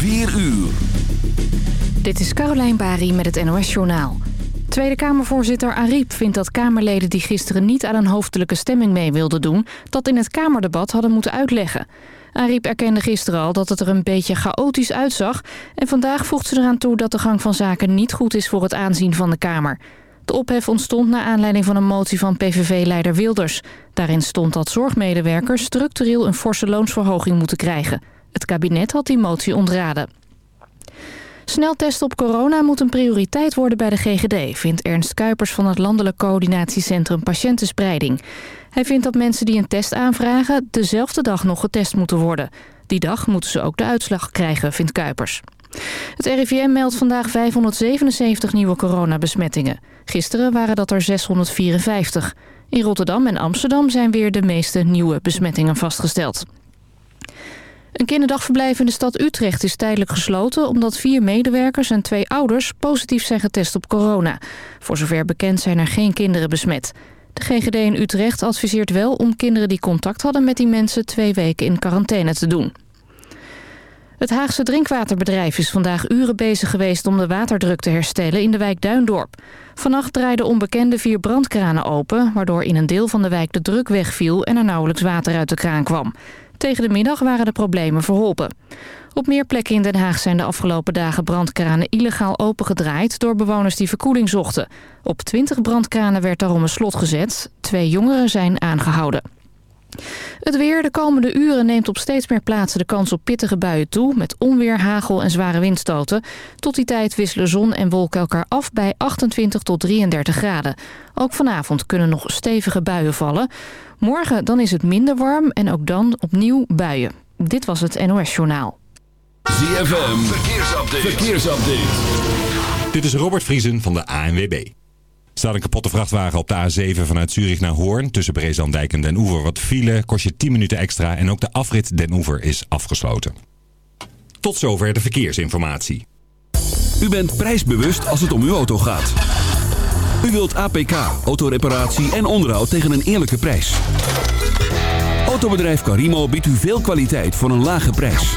4 uur. Dit is Carolijn Bari met het NOS Journaal. Tweede Kamervoorzitter Ariep vindt dat Kamerleden die gisteren niet aan een hoofdelijke stemming mee wilden doen... dat in het Kamerdebat hadden moeten uitleggen. Ariep erkende gisteren al dat het er een beetje chaotisch uitzag... en vandaag voegt ze eraan toe dat de gang van zaken niet goed is voor het aanzien van de Kamer. De ophef ontstond naar aanleiding van een motie van PVV-leider Wilders. Daarin stond dat zorgmedewerkers structureel een forse loonsverhoging moeten krijgen. Het kabinet had die motie ontraden. Sneltesten op corona moet een prioriteit worden bij de GGD... vindt Ernst Kuipers van het Landelijk Coördinatiecentrum Patiëntenspreiding. Hij vindt dat mensen die een test aanvragen... dezelfde dag nog getest moeten worden. Die dag moeten ze ook de uitslag krijgen, vindt Kuipers. Het RIVM meldt vandaag 577 nieuwe coronabesmettingen. Gisteren waren dat er 654. In Rotterdam en Amsterdam zijn weer de meeste nieuwe besmettingen vastgesteld. Een kinderdagverblijf in de stad Utrecht is tijdelijk gesloten... omdat vier medewerkers en twee ouders positief zijn getest op corona. Voor zover bekend zijn er geen kinderen besmet. De GGD in Utrecht adviseert wel om kinderen die contact hadden met die mensen... twee weken in quarantaine te doen. Het Haagse drinkwaterbedrijf is vandaag uren bezig geweest om de waterdruk te herstellen in de wijk Duindorp. Vannacht draaiden onbekende vier brandkranen open, waardoor in een deel van de wijk de druk wegviel en er nauwelijks water uit de kraan kwam. Tegen de middag waren de problemen verholpen. Op meer plekken in Den Haag zijn de afgelopen dagen brandkranen illegaal opengedraaid door bewoners die verkoeling zochten. Op 20 brandkranen werd daarom een slot gezet. Twee jongeren zijn aangehouden. Het weer de komende uren neemt op steeds meer plaatsen de kans op pittige buien toe... met onweer, hagel en zware windstoten. Tot die tijd wisselen zon en wolken elkaar af bij 28 tot 33 graden. Ook vanavond kunnen nog stevige buien vallen. Morgen dan is het minder warm en ook dan opnieuw buien. Dit was het NOS Journaal. ZFM, verkeersupdate. verkeersupdate. Dit is Robert Vriesen van de ANWB staat een kapotte vrachtwagen op de A7 vanuit Zurich naar Hoorn. Tussen Brezandijk en Den Oever wat file, kost je 10 minuten extra. En ook de afrit Den Oever is afgesloten. Tot zover de verkeersinformatie. U bent prijsbewust als het om uw auto gaat. U wilt APK, autoreparatie en onderhoud tegen een eerlijke prijs. Autobedrijf Carimo biedt u veel kwaliteit voor een lage prijs.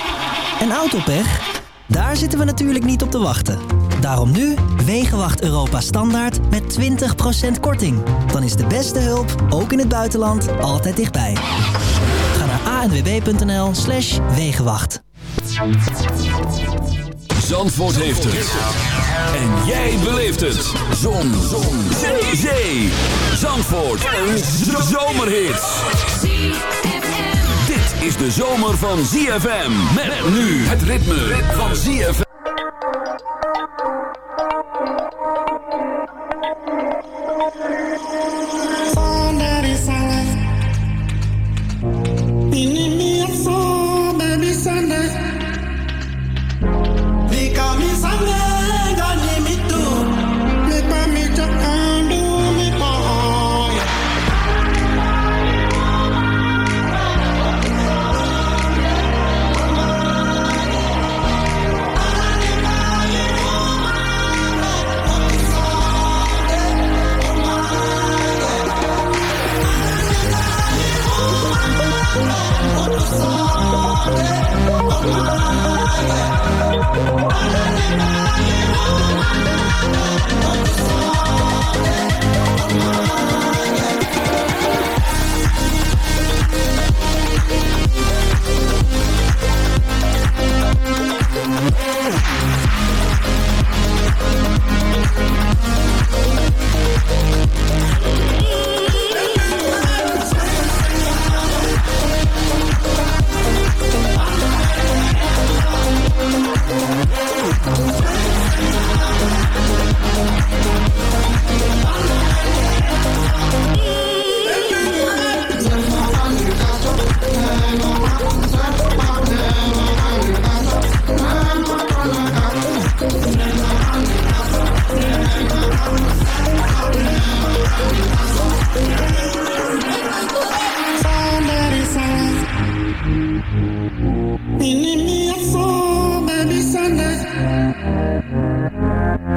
En autopech? Daar zitten we natuurlijk niet op te wachten. Daarom nu Wegenwacht Europa Standaard met 20% korting. Dan is de beste hulp, ook in het buitenland, altijd dichtbij. Ga naar anwb.nl slash Wegenwacht. Zandvoort heeft het. En jij beleeft het. Zon. Zon. Zee. Zandvoort. Een zomerhit. Is de zomer van ZFM. Met nu het ritme van ZFM.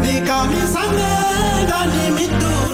Nikamisanga niet mitu.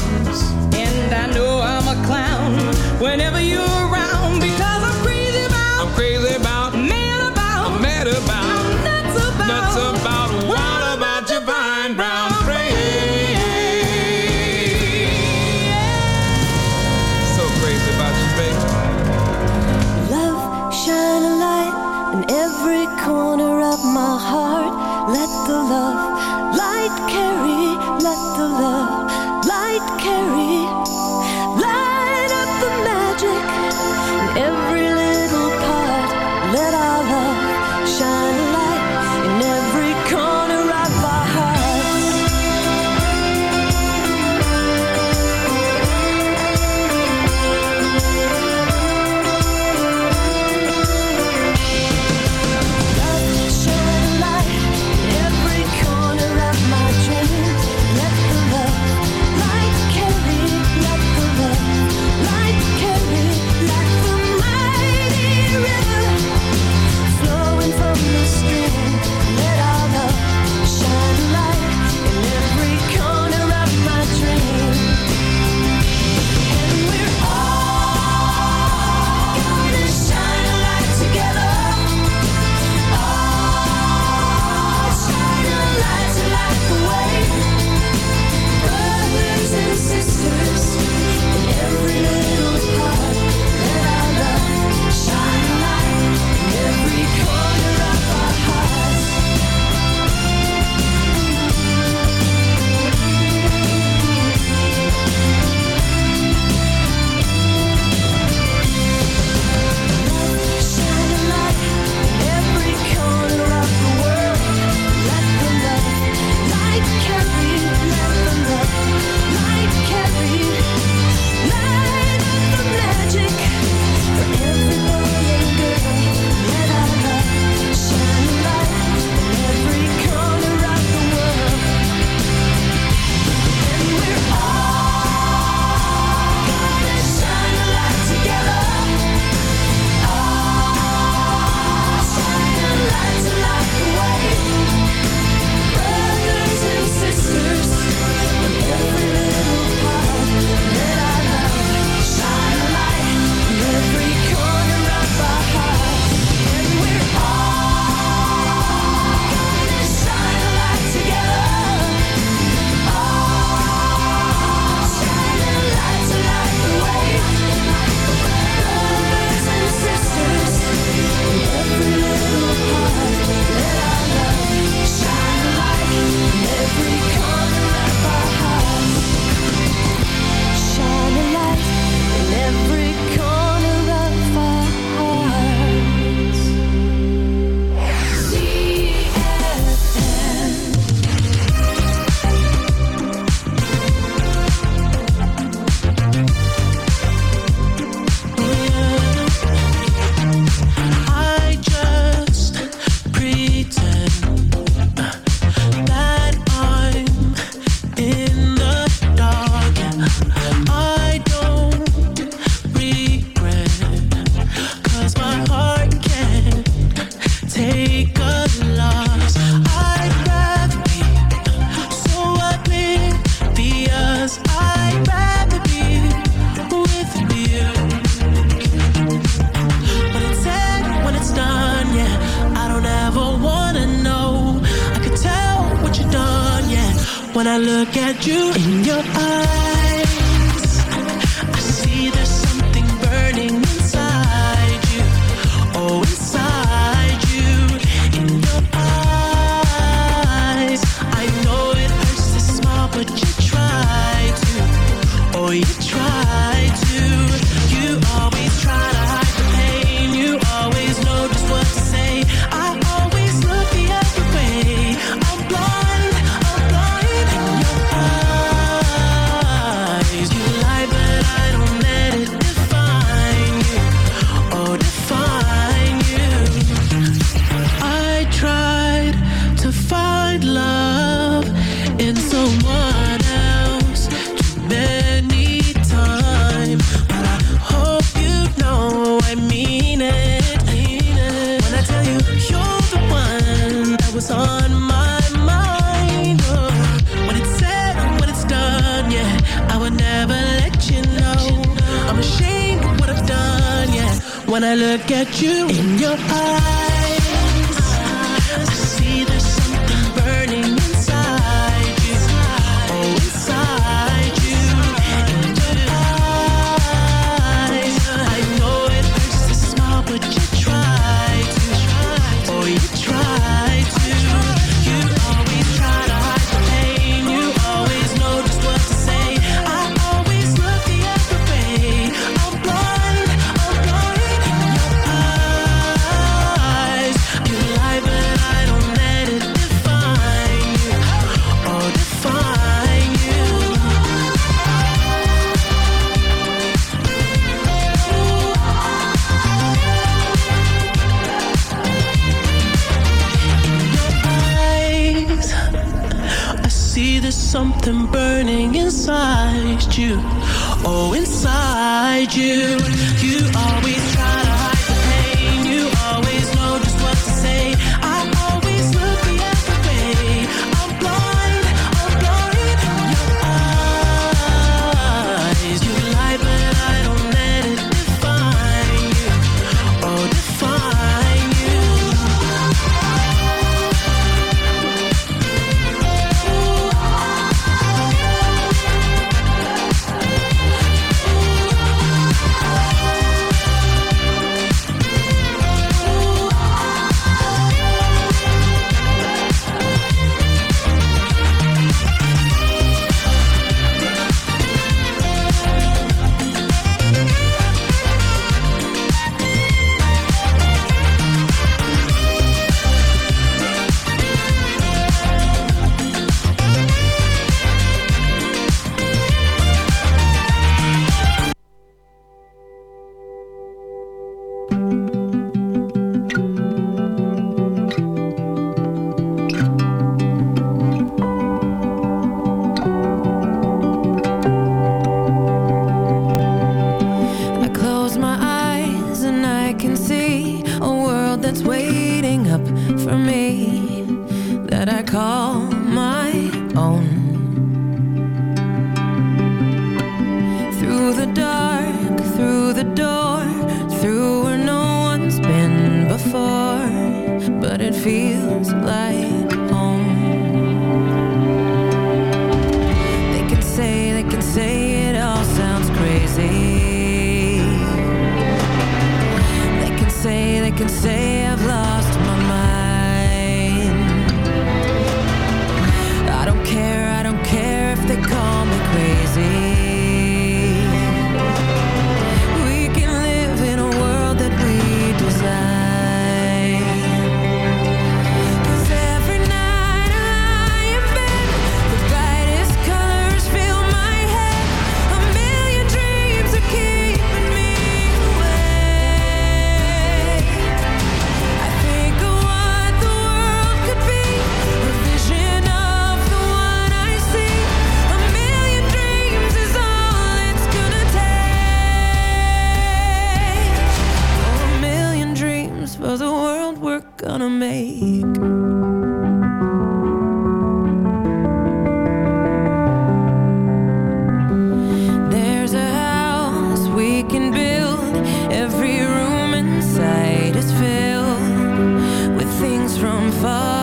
far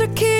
are kids.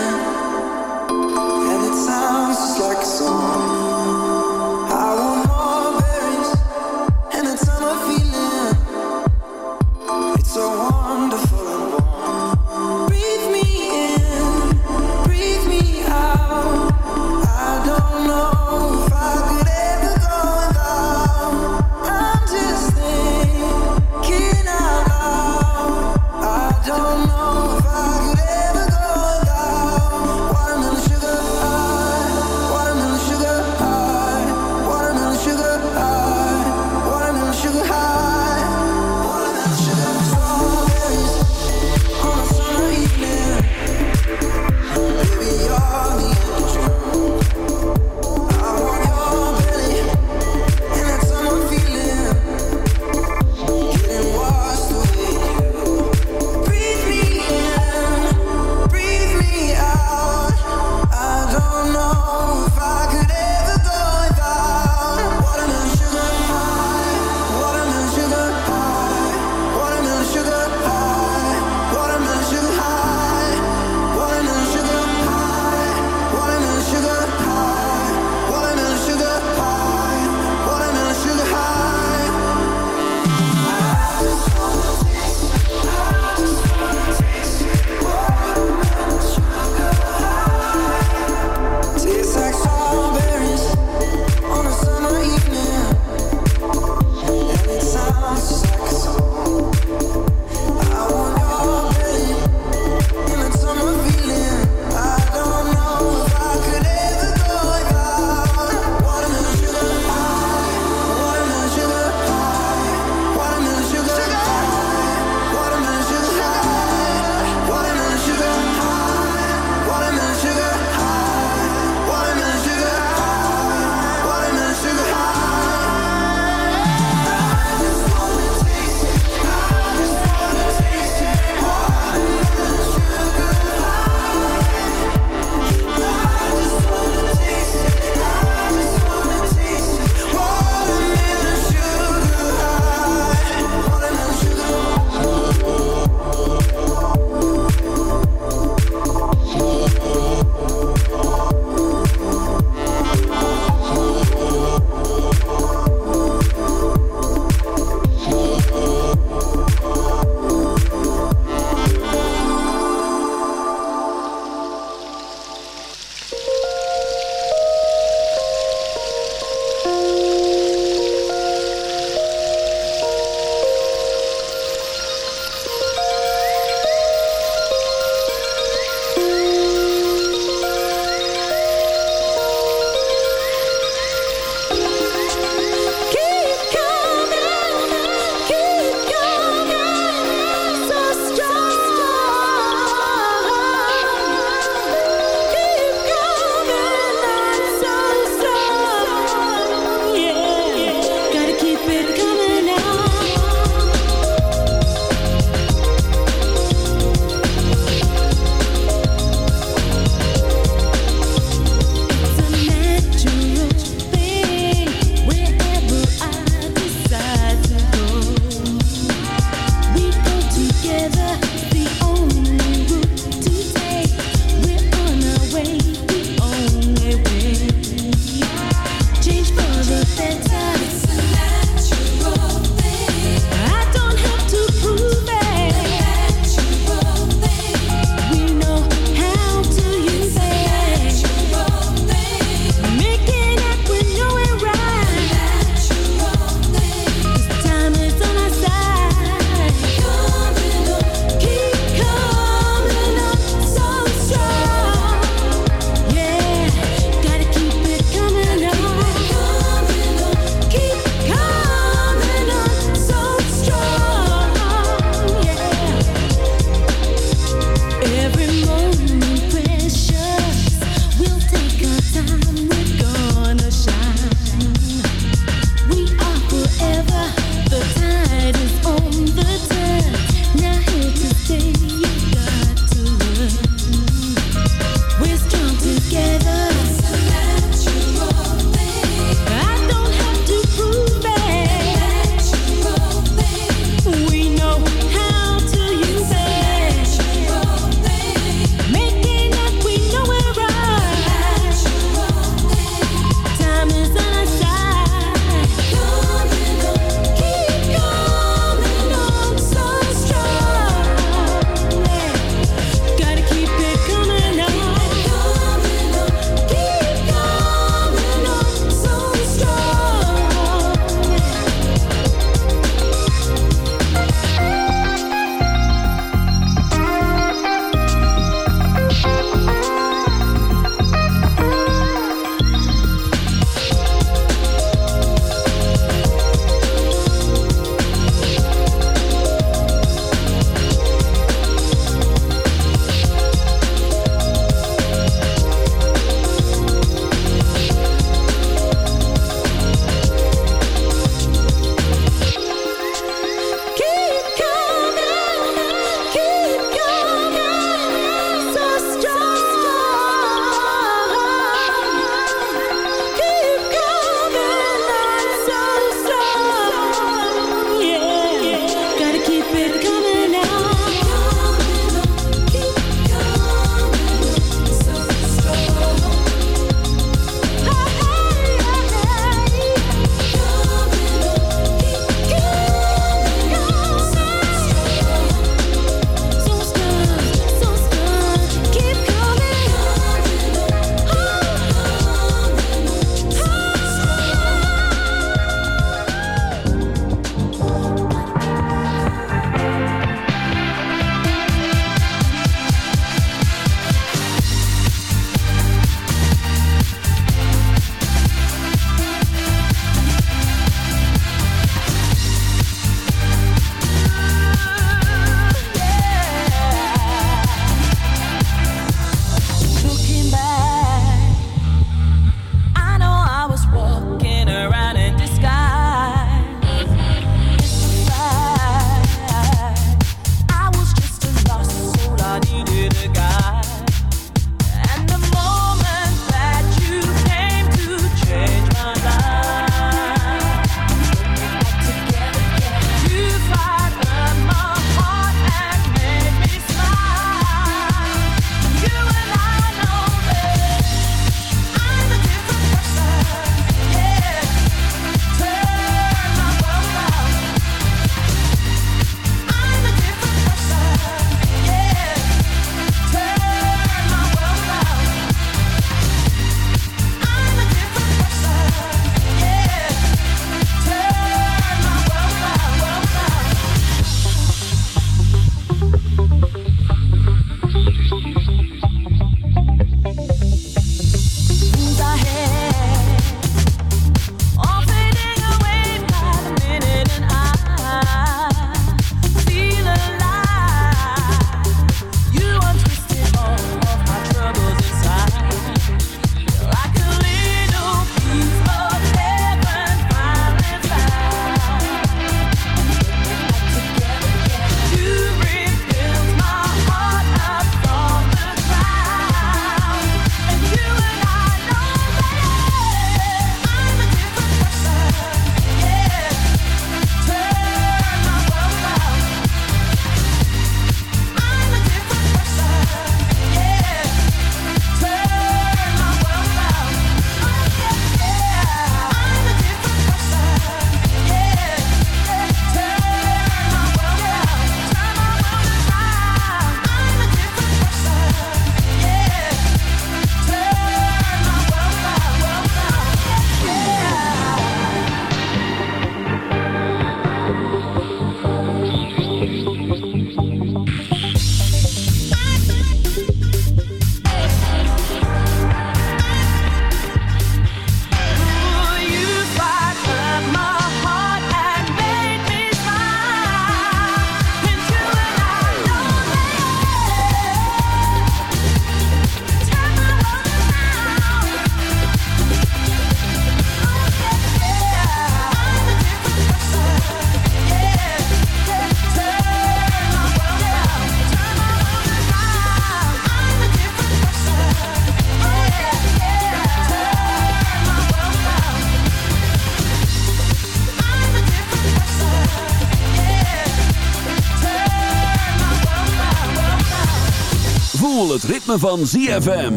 ritme van ZFM.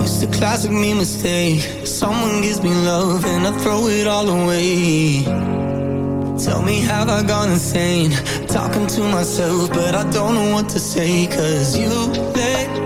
It's a classic me mistake. Someone gives me love and I throw it all away. Tell me have I gone insane Talking to myself but I don't know what to say Cause you let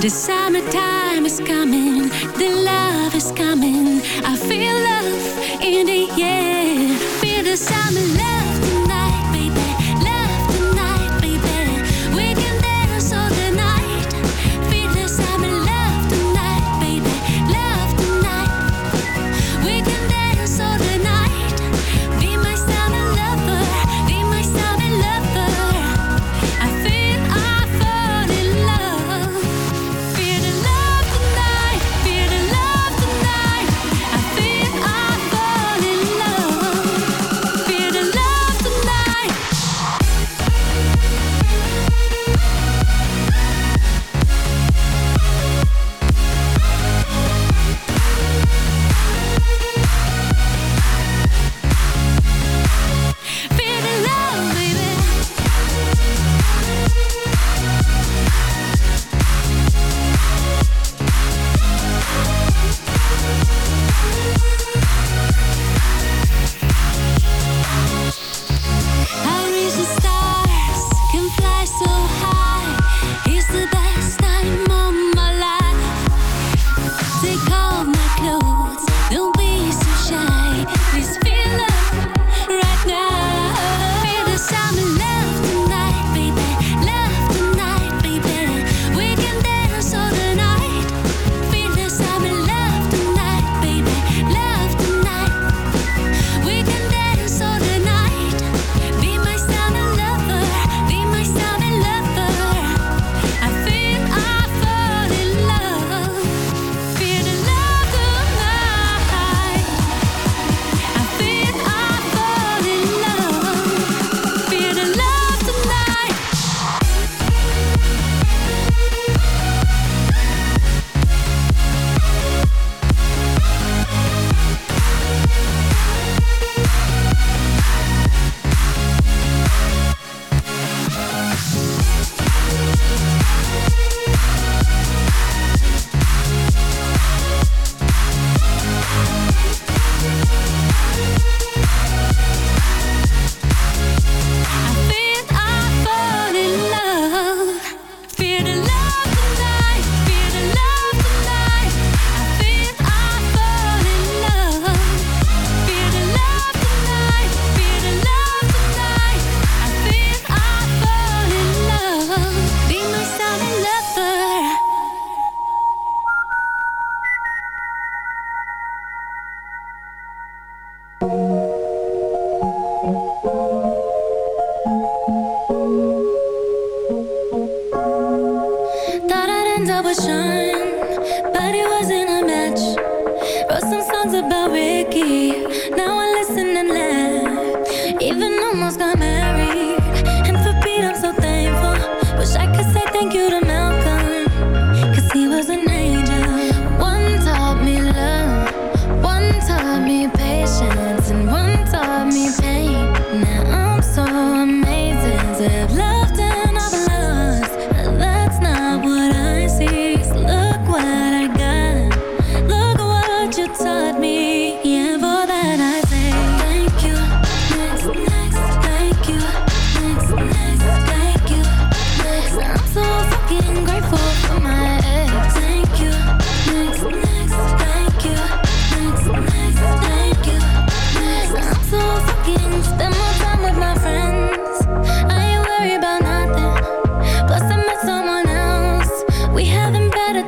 The summertime is coming, the love is coming. I feel love in the air, feel the summer love.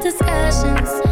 discussions.